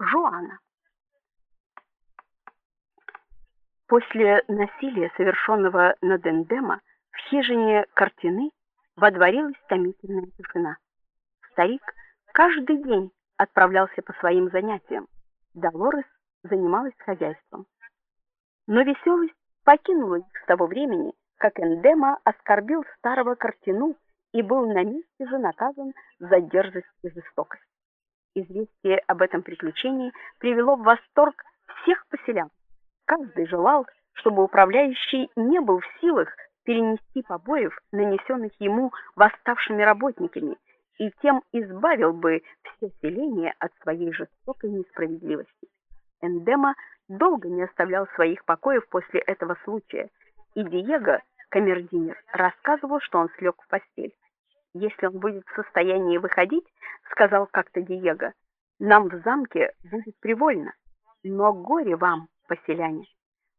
Жуана. После насилия, совершенного над Эндема, в хижине Картины водворилась томительная тишина. Старик каждый день отправлялся по своим занятиям. Долорес занималась хозяйством. Но веселость покинула их с того времени, как Эндема оскорбил старого Картину и был на месте же наказан за дерзость и жестокость. Известие об этом приключении привело в восторг всех поселян. Каждый желал, чтобы управляющий не был в силах перенести побоев, нанесенных ему восставшими работниками, и тем избавил бы все селение от своей жестокой несправедливости. Эндема долго не оставлял своих покоев после этого случая, и Диего, камердинер, рассказывал, что он слег в постель. Если он будет в состоянии выходить, сказал как-то Диего, нам в замке будет привольно, но горе вам, поселяне.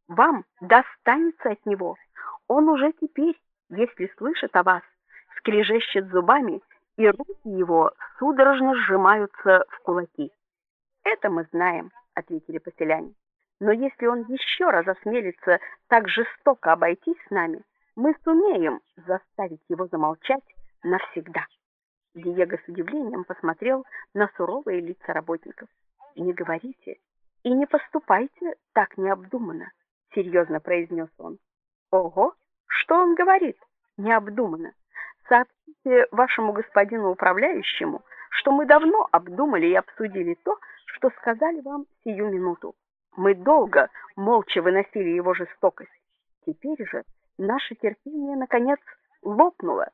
Вам достанется от него. Он уже теперь, если слышит о вас, скрежещет зубами, и руки его судорожно сжимаются в кулаки. Это мы знаем, ответили поселяне. Но если он еще раз осмелится так жестоко обойтись с нами, мы сумеем заставить его замолчать навсегда. Диего с удивлением посмотрел на суровые лица работников. Не говорите и не поступайте так необдуманно, серьезно произнес он. Ого, что он говорит? Необдуманно. Сообщите вашему господину управляющему, что мы давно обдумали и обсудили то, что сказали вам сию минуту. Мы долго молча выносили его жестокость. Теперь же наше терпение наконец лопнуло.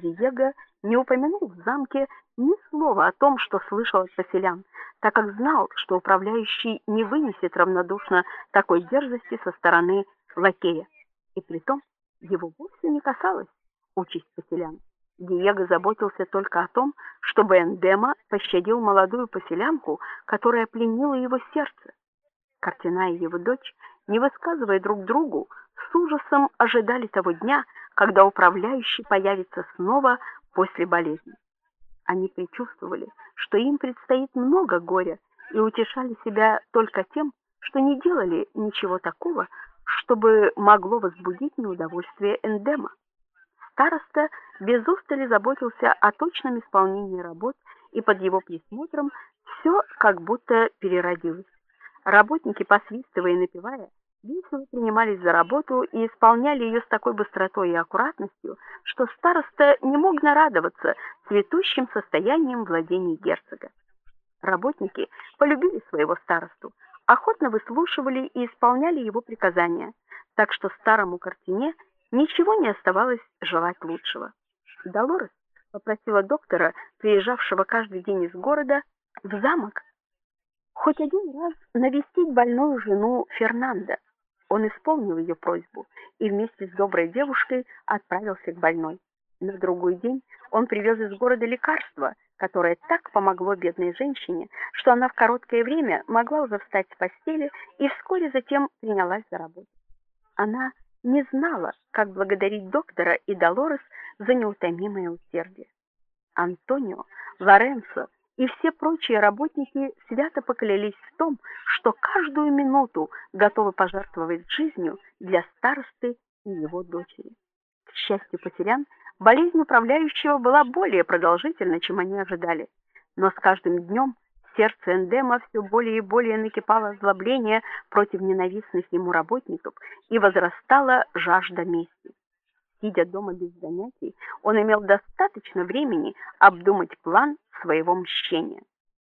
Диего не упомянул в замке ни слова о том, что слышал от поселян, так как знал, что управляющий не вынесет равнодушно такой дерзости со стороны лакея. И притом его вовсе не касалась участь поселян. Диего заботился только о том, чтобы Эндема пощадил молодую поселянку, которая пленила его сердце. Картина и его дочь, не высказывая друг другу, с ужасом ожидали того дня, когда управляющий появится снова после болезни. Они предчувствовали, что им предстоит много горя, и утешали себя только тем, что не делали ничего такого, чтобы могло возбудить неудовольствие Эндема. Староста без устали заботился о точном исполнении работ, и под его присмотром все как будто переродилось. Работники, посвистывая и напевая, весело принимались за работу и исполняли ее с такой быстротой и аккуратностью, что староста не мог нарадоваться цветущим состоянием владений герцога. Работники полюбили своего старосту, охотно выслушивали и исполняли его приказания, так что старому картине ничего не оставалось желать лучшего. Долорес попросила доктора, приезжавшего каждый день из города, в замок хоть один раз навестить больную жену Фернандо. Он исполнил ее просьбу и вместе с доброй девушкой отправился к больной. На другой день он привез из города лекарство, которое так помогло бедной женщине, что она в короткое время могла уже встать с постели и вскоре затем принялась за работу. Она не знала, как благодарить доктора и Долорес за неутомимое усердие. Антонио, Лоренцо и все прочие работники свято поклялись в том, что каждую минуту готовы пожертвовать жизнью для старосты и его дочери. К счастью потерян, болезнь управляющего была более продолжительной, чем они ожидали, но с каждым днем сердце Эндема все более и более накипало озлобление против ненавистных ему работников и возрастала жажда мести. Сидя дома без занятий, он имел достаточно времени обдумать план своего мщения.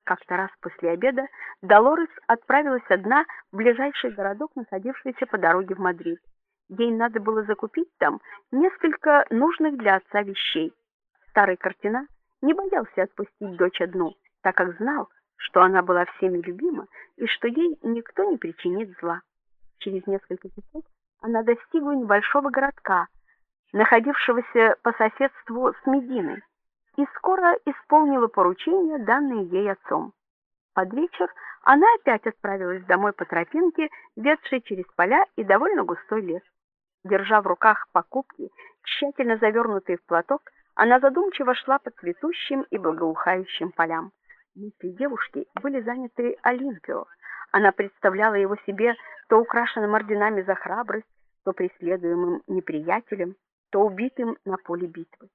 Как-то раз после обеда Долорес отправилась одна в ближайший городок, находившийся по дороге в Мадрид. Ей надо было закупить там несколько нужных для отца вещей. Старый Картина не боялся отпустить дочь одну, так как знал, что она была всеми любима и что ей никто не причинит зла. Через несколько часов она достигла небольшого городка, находившегося по соседству с Мединой, и скоро исполнила поручение, данное ей отцом. Под вечер она опять отправилась домой по тропинке, ведшей через поля и довольно густой лес. Держа в руках покупки, тщательно завернутые в платок, она задумчиво шла по цветущим и благоухающим полям. Мысли девушки были заняты Олимпио. Она представляла его себе то украшенным орденами за храбрость, то преследуемым неприятелем, то убитым на поле битвы.